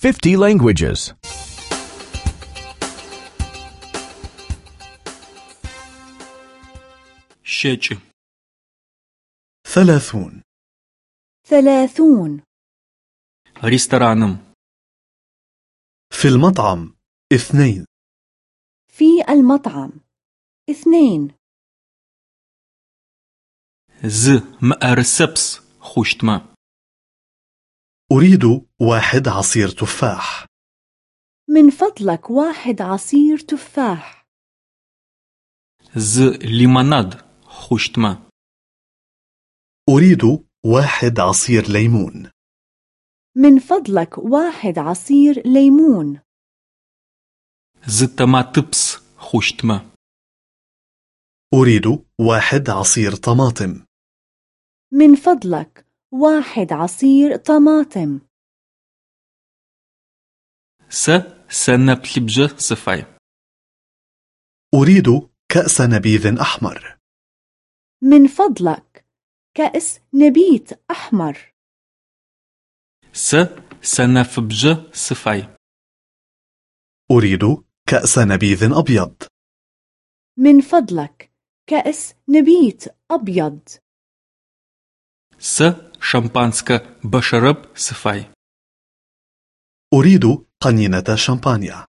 50 languages. 30 ثلاثون. ثلاثون. ريستورانم في المطعم اثنين. في المطعم اثنين. ز مأرسبس خوشتما. أريد واحد عصير تفاح. من فضلك واحد عصير تفاح. ز ليموناد خشتما أريد واحد عصير ليمون. من فضلك واحد عصير ليمون. ز تماتبس خشتما أريد واحد عصير طماطم. من فضلك واحد عصير طماطم. س سنبلبج صفاي أريد كأس نبيذ أحمر. من فضلك كأس نبيت أحمر. س سنفبج صفاي أريد كأس نبيذ أبيض. من فضلك كأس نبيت أبيض. س شامبانسكا بشرب صفاي أريد قنينة شامبانيا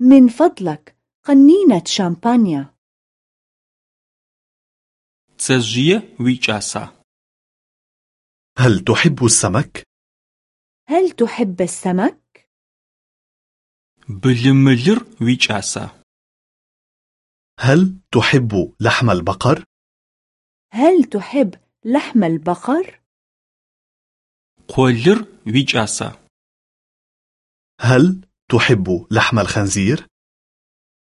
من فضلك قنينة شامبانيا تسجيه ويجاسا هل تحب السمك؟ هل تحب السمك؟ بلملر ويجاسا هل تحب لحم البقر؟ هل تحب لحم البقر؟ قولر ويجاسا هل تحب لحم الخنزير؟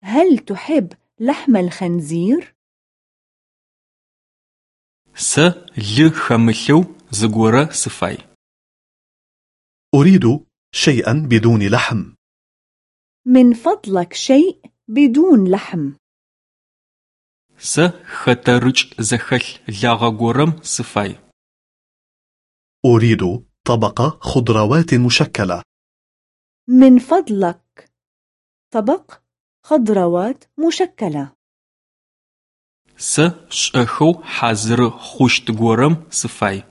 هل تحب لحم الخنزير؟ س ل خملو زغورة صفاي أريد شيئا بدون لحم من فضلك شيء بدون لحم س خطرج زخل لاغغورم صفاي أريد طبق خضروات مشكلة. من فضلك. طبق خضروات مشكلة. غورم صفاي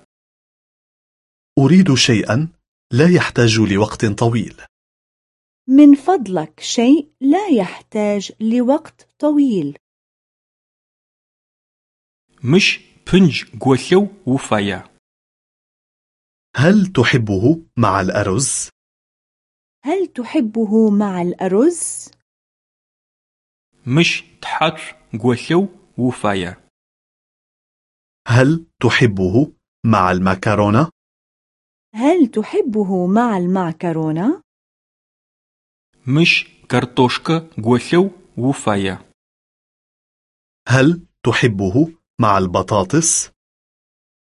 أريد شيئا لا يحتاج لوقت طويل. من فضلك شيء لا يحتاج لوقت طويل. مش بنج غوثو وفايا هل تحبه مع الأرز؟ هل تحبه مع الأرز؟ مش تحر غوثو وفايا هل تحبه مع المكرونة؟ هل تحبه مع المعكرونة؟ مش كارتوشكا غوثو وفايا هل تحبه مع البطاطس؟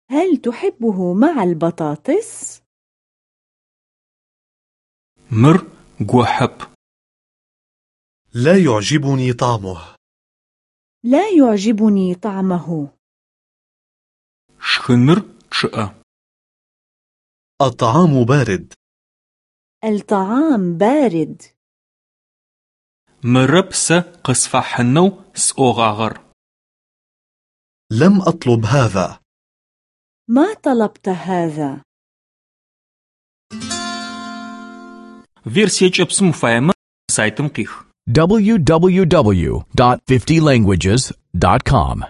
هل تحبه مع البطاطس؟ مر غوحب لا يعجبني طعمه. لا يعجبني طعمه. شخنر تشأ الطعام بارد. الطعام بارد. مرب س قصفحنو سأوغاغر لم أطلب هذا ما طلبت هذا версия чепсум файма сайтым қих www.50languages.com